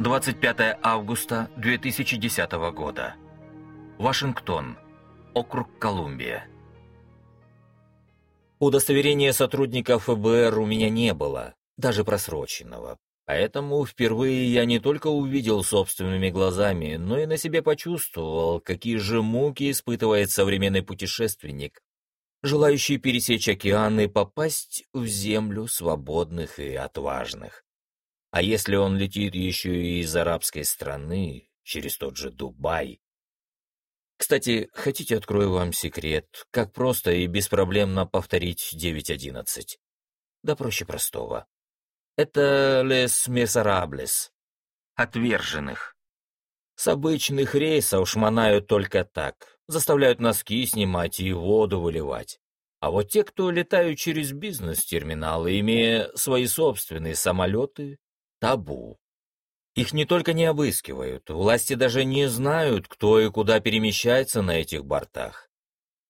25 августа 2010 года. Вашингтон. Округ Колумбия. Удостоверения сотрудника ФБР у меня не было, даже просроченного. Поэтому впервые я не только увидел собственными глазами, но и на себе почувствовал, какие же муки испытывает современный путешественник, желающий пересечь океан и попасть в землю свободных и отважных. А если он летит еще и из арабской страны, через тот же Дубай? Кстати, хотите, открою вам секрет, как просто и беспроблемно повторить 9.11? Да проще простого. Это «les miserables» — отверженных. С обычных рейсов шмонают только так, заставляют носки снимать и воду выливать. А вот те, кто летают через бизнес-терминалы, имея свои собственные самолеты, табу. Их не только не обыскивают, власти даже не знают, кто и куда перемещается на этих бортах.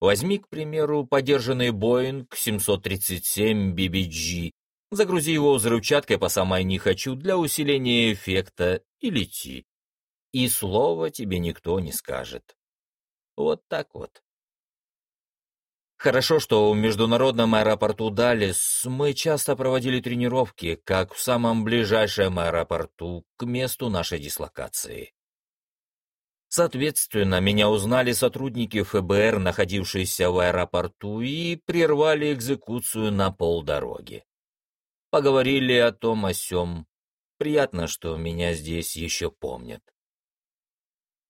Возьми, к примеру, подержанный Боинг 737 BBG, загрузи его взрывчаткой по самой не хочу для усиления эффекта и лети. И слова тебе никто не скажет. Вот так вот. Хорошо, что в международном аэропорту Далис мы часто проводили тренировки, как в самом ближайшем аэропорту к месту нашей дислокации. Соответственно, меня узнали сотрудники ФБР, находившиеся в аэропорту, и прервали экзекуцию на полдороги. Поговорили о том о сём. Приятно, что меня здесь еще помнят.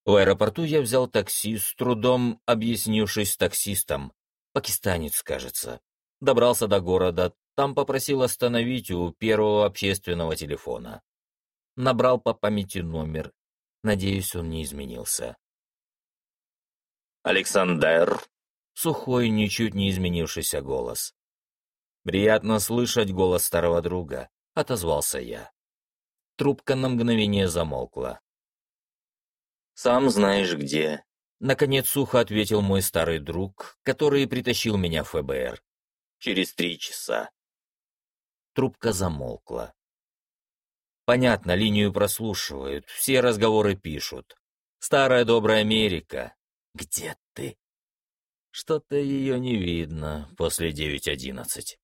В аэропорту я взял такси, с трудом объяснившись таксистом, Пакистанец, кажется. Добрался до города, там попросил остановить у первого общественного телефона. Набрал по памяти номер. Надеюсь, он не изменился. «Александр!» Сухой, ничуть не изменившийся голос. «Приятно слышать голос старого друга», — отозвался я. Трубка на мгновение замолкла. «Сам знаешь где», Наконец сухо ответил мой старый друг, который притащил меня в ФБР. Через три часа. Трубка замолкла. Понятно, линию прослушивают, все разговоры пишут. Старая добрая Америка. Где ты? Что-то ее не видно после 9.11.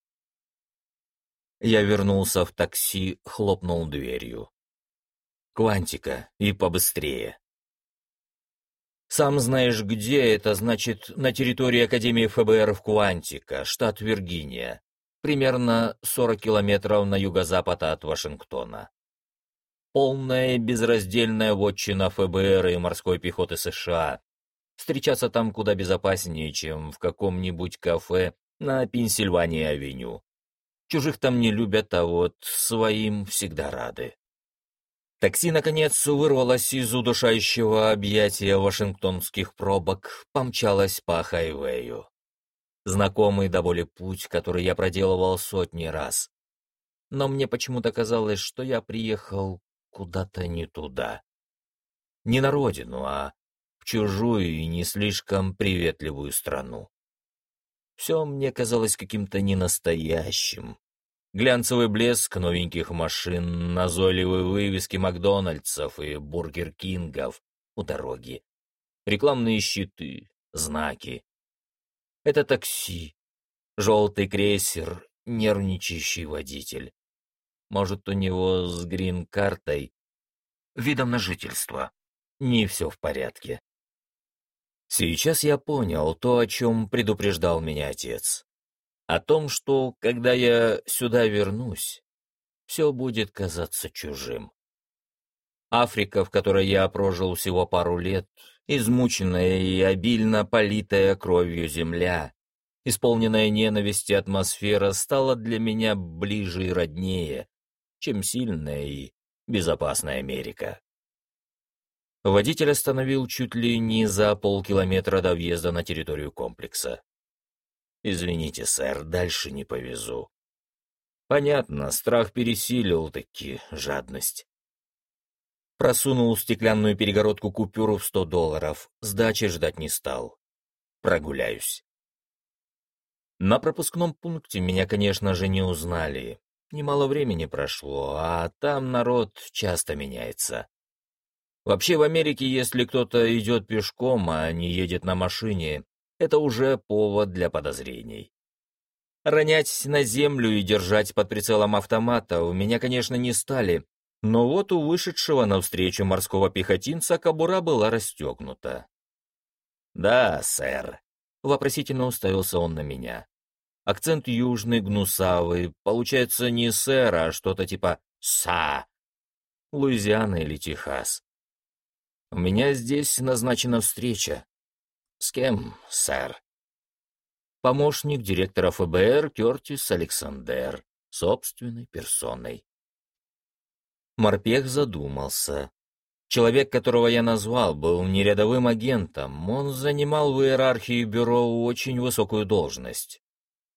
Я вернулся в такси, хлопнул дверью. Квантика, и побыстрее. Сам знаешь, где это, значит, на территории Академии ФБР в Куантика, штат Виргиния, примерно 40 километров на юго-запад от Вашингтона. Полная безраздельная вотчина ФБР и морской пехоты США. Встречаться там куда безопаснее, чем в каком-нибудь кафе на Пенсильвании-авеню. Чужих там не любят, а вот своим всегда рады. Такси, наконец, вырвалось из удушающего объятия вашингтонских пробок, помчалось по хайвею. Знакомый до боли путь, который я проделывал сотни раз. Но мне почему-то казалось, что я приехал куда-то не туда. Не на родину, а в чужую и не слишком приветливую страну. Все мне казалось каким-то ненастоящим, Глянцевый блеск новеньких машин, назойливые вывески Макдональдсов и Бургер Кингов у дороги, рекламные щиты, знаки. Это такси, желтый крейсер, нервничающий водитель. Может, у него с грин-картой, видом на жительство, не все в порядке. Сейчас я понял то, о чем предупреждал меня отец о том, что, когда я сюда вернусь, все будет казаться чужим. Африка, в которой я прожил всего пару лет, измученная и обильно политая кровью земля, исполненная ненависти атмосфера стала для меня ближе и роднее, чем сильная и безопасная Америка. Водитель остановил чуть ли не за полкилометра до въезда на территорию комплекса. «Извините, сэр, дальше не повезу». Понятно, страх пересилил таки жадность. Просунул стеклянную перегородку купюру в сто долларов, сдачи ждать не стал. Прогуляюсь. На пропускном пункте меня, конечно же, не узнали. Немало времени прошло, а там народ часто меняется. Вообще в Америке, если кто-то идет пешком, а не едет на машине, это уже повод для подозрений. Ронять на землю и держать под прицелом автомата у меня, конечно, не стали, но вот у вышедшего навстречу морского пехотинца кобура была расстегнута. «Да, сэр», — вопросительно уставился он на меня. Акцент южный, гнусавый, получается не сэр, а что-то типа «са». Луизиана или Техас. У меня здесь назначена встреча. С кем, сэр? Помощник директора ФБР Кертис Александр, собственной персоной. Морпех задумался. Человек, которого я назвал, был не рядовым агентом, он занимал в иерархии бюро очень высокую должность.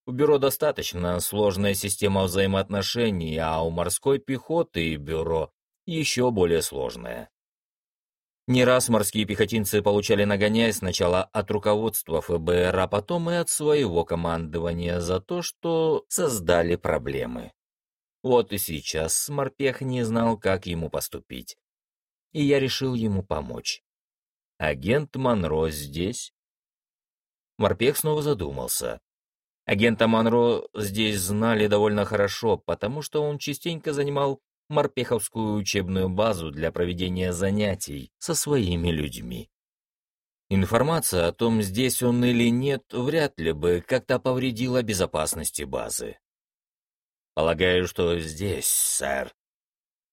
У бюро достаточно сложная система взаимоотношений, а у морской пехоты и бюро еще более сложная. Не раз морские пехотинцы получали нагоняй сначала от руководства ФБР, а потом и от своего командования за то, что создали проблемы. Вот и сейчас морпех не знал, как ему поступить. И я решил ему помочь. Агент Монро здесь? Морпех снова задумался. Агента Монро здесь знали довольно хорошо, потому что он частенько занимал морпеховскую учебную базу для проведения занятий со своими людьми. Информация о том, здесь он или нет, вряд ли бы как-то повредила безопасности базы. Полагаю, что здесь, сэр.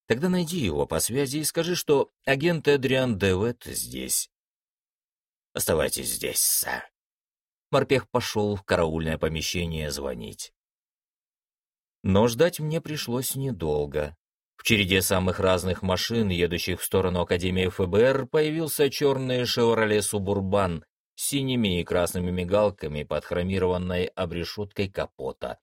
Тогда найди его по связи и скажи, что агент Эдриан Девет здесь. Оставайтесь здесь, сэр. Морпех пошел в караульное помещение звонить. Но ждать мне пришлось недолго. Череде самых разных машин, едущих в сторону Академии ФБР, появился черный «Шевроле Субурбан» с синими и красными мигалками под хромированной обрешеткой капота.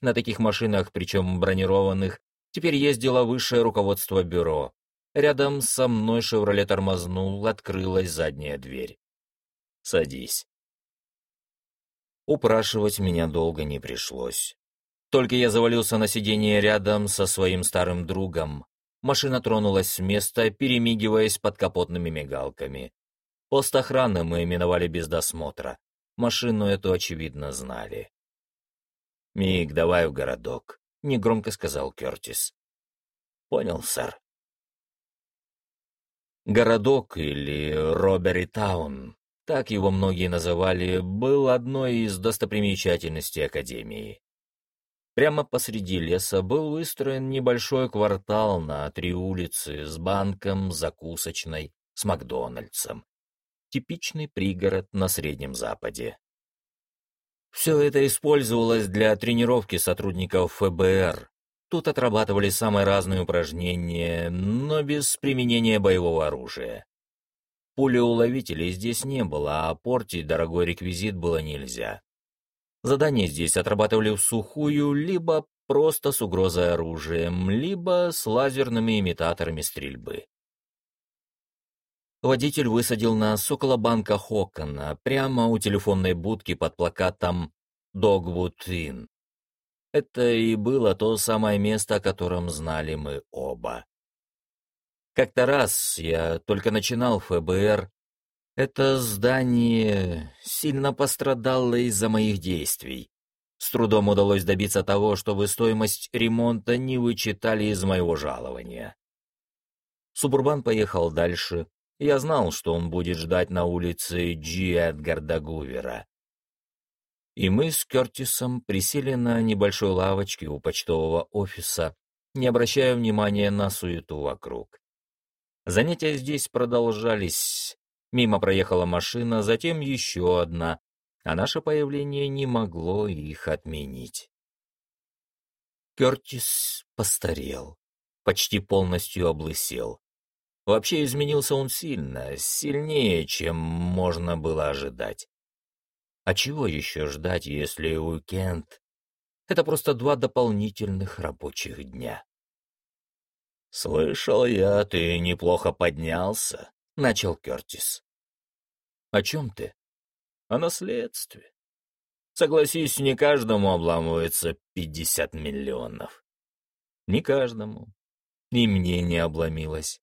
На таких машинах, причем бронированных, теперь ездило высшее руководство бюро. Рядом со мной «Шевроле» тормознул, открылась задняя дверь. «Садись». Упрашивать меня долго не пришлось. Только я завалился на сиденье рядом со своим старым другом. Машина тронулась с места, перемигиваясь под капотными мигалками. Пост охраны мы именовали без досмотра. Машину эту, очевидно, знали. «Миг, давай в городок», — негромко сказал Кертис. «Понял, сэр». Городок или Робери Таун, так его многие называли, был одной из достопримечательностей Академии. Прямо посреди леса был выстроен небольшой квартал на три улицы с банком, закусочной, с Макдональдсом. Типичный пригород на Среднем Западе. Все это использовалось для тренировки сотрудников ФБР. Тут отрабатывали самые разные упражнения, но без применения боевого оружия. Пулеуловителей здесь не было, а портить дорогой реквизит было нельзя. Задания здесь отрабатывали в сухую, либо просто с угрозой оружием, либо с лазерными имитаторами стрельбы. Водитель высадил нас около банка Хокона, прямо у телефонной будки под плакатом «Dogwood Inn». Это и было то самое место, о котором знали мы оба. Как-то раз я только начинал ФБР, это здание сильно пострадало из-за моих действий. С трудом удалось добиться того, чтобы стоимость ремонта не вычитали из моего жалования. Субурбан поехал дальше. Я знал, что он будет ждать на улице Джи Эдгарда Гувера. И мы с Кертисом присели на небольшой лавочке у почтового офиса, не обращая внимания на суету вокруг. Занятия здесь продолжались, Мимо проехала машина, затем еще одна, а наше появление не могло их отменить. Кертис постарел, почти полностью облысел. Вообще изменился он сильно, сильнее, чем можно было ожидать. А чего еще ждать, если уикенд — это просто два дополнительных рабочих дня? «Слышал я, ты неплохо поднялся», начал Кертис. «О чем ты?» «О наследстве. Согласись, не каждому обламывается пятьдесят миллионов. Не каждому. И мне не обломилось.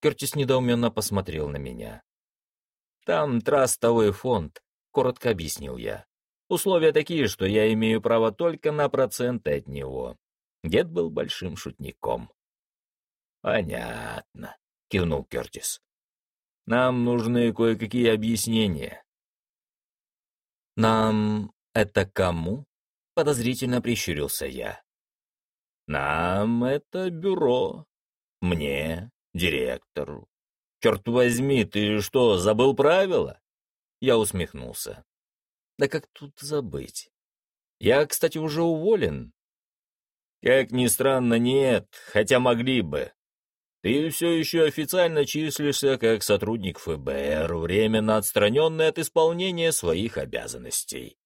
Кертис недоуменно посмотрел на меня. «Там трастовый фонд», — коротко объяснил я. «Условия такие, что я имею право только на проценты от него». Дед был большим шутником. «Понятно», — кивнул Кертис. «Нам нужны кое-какие объяснения». «Нам это кому?» — подозрительно прищурился я. «Нам это бюро. Мне, директору. Черт возьми, ты что, забыл правила?» Я усмехнулся. «Да как тут забыть? Я, кстати, уже уволен». «Как ни странно, нет, хотя могли бы. Ты все еще официально числишься как сотрудник ФБР, временно отстраненный от исполнения своих обязанностей.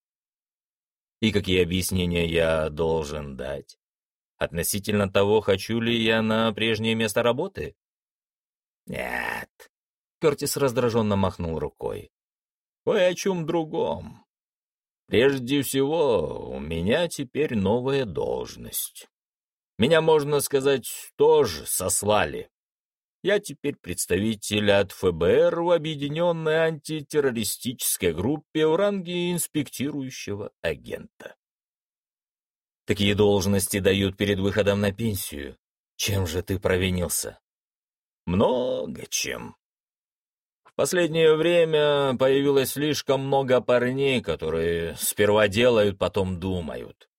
И какие объяснения я должен дать? Относительно того, хочу ли я на прежнее место работы? Нет. Кертис раздраженно махнул рукой. Кое о чем другом. Прежде всего, у меня теперь новая должность. Меня, можно сказать, тоже сослали. Я теперь представитель от ФБР в объединенной антитеррористической группе в ранге инспектирующего агента. Такие должности дают перед выходом на пенсию. Чем же ты провинился? Много чем. В последнее время появилось слишком много парней, которые сперва делают, потом думают.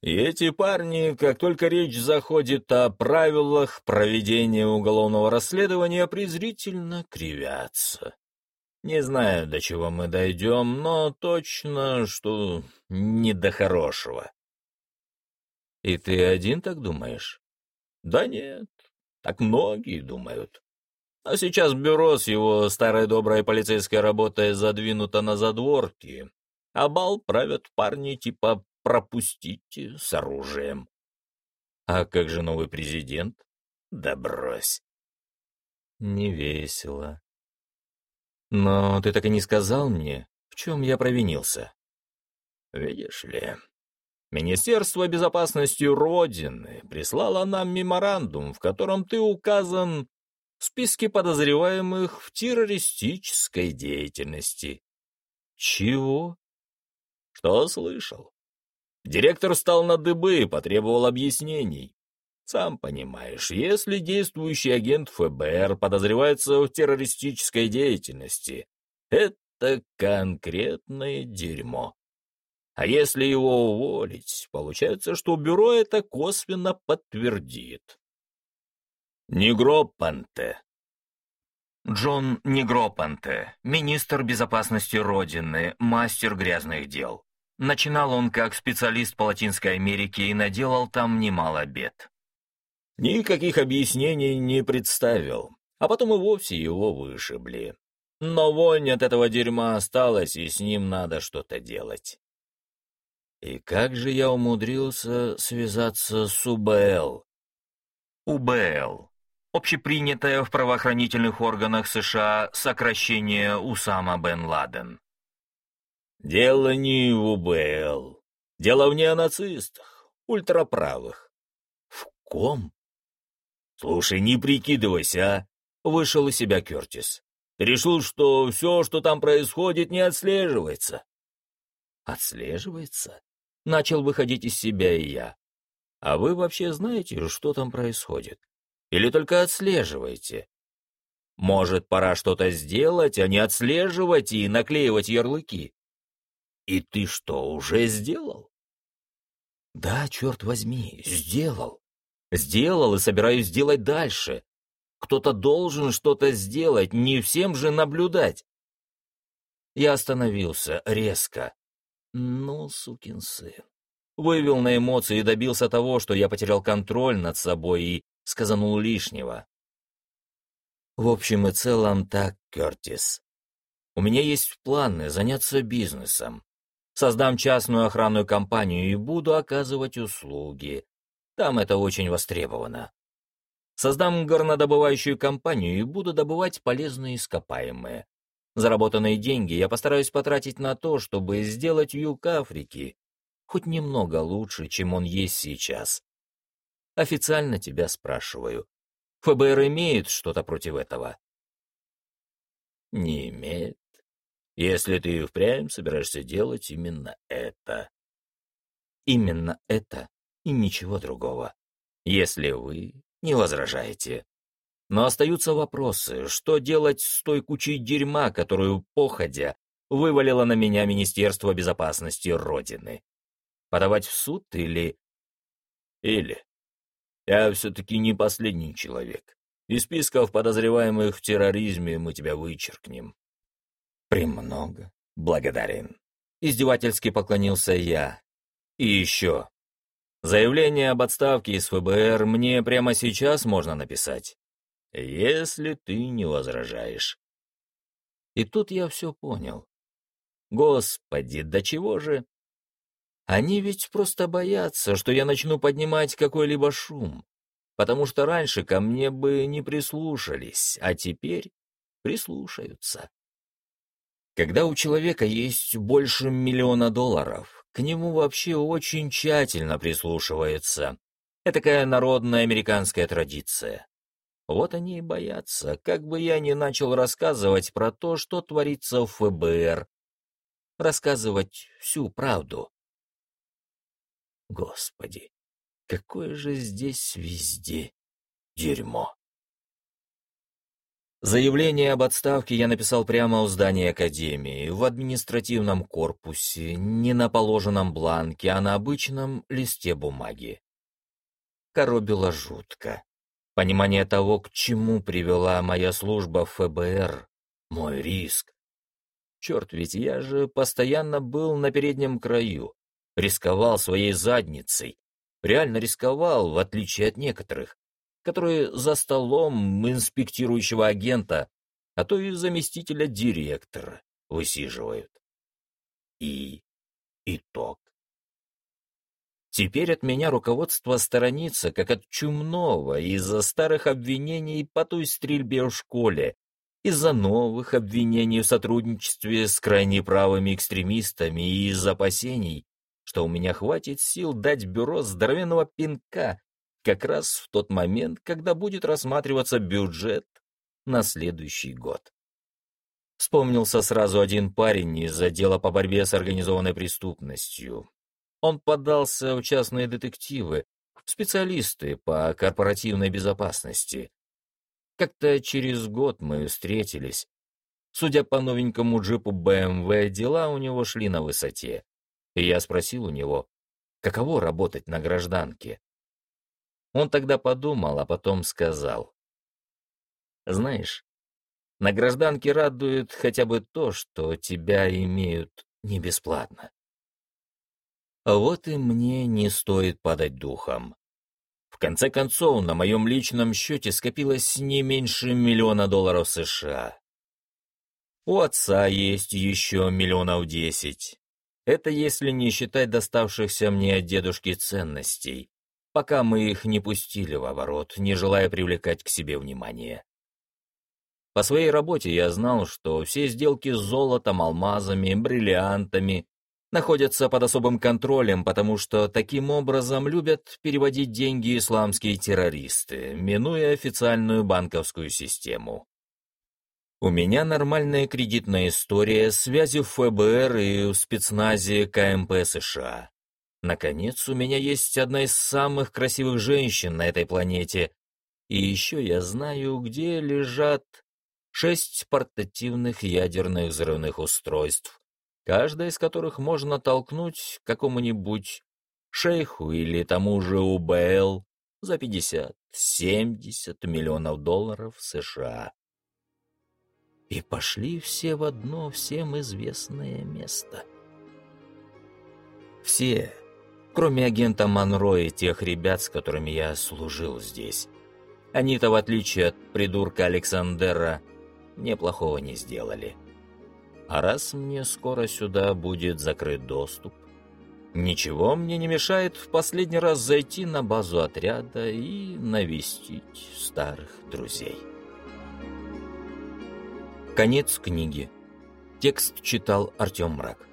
И эти парни, как только речь заходит о правилах проведения уголовного расследования, презрительно кривятся. Не знаю, до чего мы дойдем, но точно, что не до хорошего. И ты один так думаешь? Да нет, так многие думают. А сейчас бюро с его старой доброй полицейской работой задвинуто на задворки, а бал правят парни типа пропустите с оружием. А как же новый президент? Да брось. Не весело. Но ты так и не сказал мне, в чем я провинился. Видишь ли, Министерство безопасности Родины прислало нам меморандум, в котором ты указан в списке подозреваемых в террористической деятельности. Чего? Что слышал? Директор встал на дыбы и потребовал объяснений. Сам понимаешь, если действующий агент ФБР подозревается в террористической деятельности, это конкретное дерьмо. А если его уволить, получается, что бюро это косвенно подтвердит. Негропанте. Джон Негропанте, министр безопасности Родины, мастер грязных дел. Начинал он как специалист по Латинской Америке и наделал там немало бед. Никаких объяснений не представил, а потом и вовсе его вышибли. Но вонь от этого дерьма осталась, и с ним надо что-то делать. И как же я умудрился связаться с УБЛ? УБЛ. Общепринятое в правоохранительных органах США сокращение Усама бен Ладен. Дело не в УБЛ. Дело в неонацистах, ультраправых. В ком? Слушай, не прикидывайся, а? Вышел из себя Кертис. Решил, что все, что там происходит, не отслеживается. Отслеживается? Начал выходить из себя и я. А вы вообще знаете, что там происходит? Или только отслеживаете? Может, пора что-то сделать, а не отслеживать и наклеивать ярлыки? «И ты что, уже сделал?» «Да, черт возьми, сделал. Сделал и собираюсь сделать дальше. Кто-то должен что-то сделать, не всем же наблюдать». Я остановился резко. Ну, сукин сын. Вывел на эмоции и добился того, что я потерял контроль над собой и сказанул лишнего. В общем и целом так, Кертис. У меня есть планы заняться бизнесом. Создам частную охранную компанию и буду оказывать услуги. Там это очень востребовано. Создам горнодобывающую компанию и буду добывать полезные ископаемые. Заработанные деньги я постараюсь потратить на то, чтобы сделать юг Африки хоть немного лучше, чем он есть сейчас. Официально тебя спрашиваю. ФБР имеет что-то против этого? Не имеет. Если ты впрямь собираешься делать именно это. Именно это и ничего другого. Если вы не возражаете. Но остаются вопросы, что делать с той кучей дерьма, которую, походя, вывалило на меня Министерство безопасности Родины? Подавать в суд или... Или... Я все-таки не последний человек. Из списков подозреваемых в терроризме мы тебя вычеркнем. Премного благодарен. Издевательски поклонился я. И еще. Заявление об отставке из ФБР мне прямо сейчас можно написать. Если ты не возражаешь. И тут я все понял. Господи, до чего же? Они ведь просто боятся, что я начну поднимать какой-либо шум, потому что раньше ко мне бы не прислушались, а теперь прислушаются. Когда у человека есть больше миллиона долларов, к нему вообще очень тщательно прислушивается. Такая народная американская традиция. Вот они и боятся, как бы я ни начал рассказывать про то, что творится в ФБР. Рассказывать всю правду. Господи, какое же здесь везде дерьмо. Заявление об отставке я написал прямо у здания Академии, в административном корпусе, не на положенном бланке, а на обычном листе бумаги. Коробило жутко. Понимание того, к чему привела моя служба в ФБР, мой риск. Черт, ведь я же постоянно был на переднем краю рисковал своей задницей, реально рисковал, в отличие от некоторых, которые за столом инспектирующего агента, а то и заместителя директора высиживают. И итог. Теперь от меня руководство сторонится, как от чумного, из-за старых обвинений по той стрельбе в школе, из-за новых обвинений в сотрудничестве с крайне правыми экстремистами и из опасений, что у меня хватит сил дать бюро здоровенного пинка как раз в тот момент, когда будет рассматриваться бюджет на следующий год. Вспомнился сразу один парень из отдела по борьбе с организованной преступностью. Он подался в частные детективы, специалисты по корпоративной безопасности. Как-то через год мы встретились. Судя по новенькому джипу BMW, дела у него шли на высоте. И я спросил у него, каково работать на гражданке. Он тогда подумал, а потом сказал. «Знаешь, на гражданке радует хотя бы то, что тебя имеют не бесплатно. Вот и мне не стоит падать духом. В конце концов, на моем личном счете скопилось не меньше миллиона долларов США. У отца есть еще миллионов десять. Это если не считать доставшихся мне от дедушки ценностей, пока мы их не пустили в оборот, не желая привлекать к себе внимание. По своей работе я знал, что все сделки с золотом, алмазами, бриллиантами находятся под особым контролем, потому что таким образом любят переводить деньги исламские террористы, минуя официальную банковскую систему. У меня нормальная кредитная история, связи в ФБР и в спецназе КМП США. Наконец, у меня есть одна из самых красивых женщин на этой планете. И еще я знаю, где лежат шесть портативных ядерных взрывных устройств, каждая из которых можно толкнуть какому-нибудь шейху или тому же УБЛ за 50-70 миллионов долларов США и пошли все в одно всем известное место. Все, кроме агента Монро и тех ребят, с которыми я служил здесь. Они-то, в отличие от придурка Александера, неплохого не сделали. А раз мне скоро сюда будет закрыт доступ, ничего мне не мешает в последний раз зайти на базу отряда и навестить старых друзей. Конец книги. Текст читал Артем Мрак.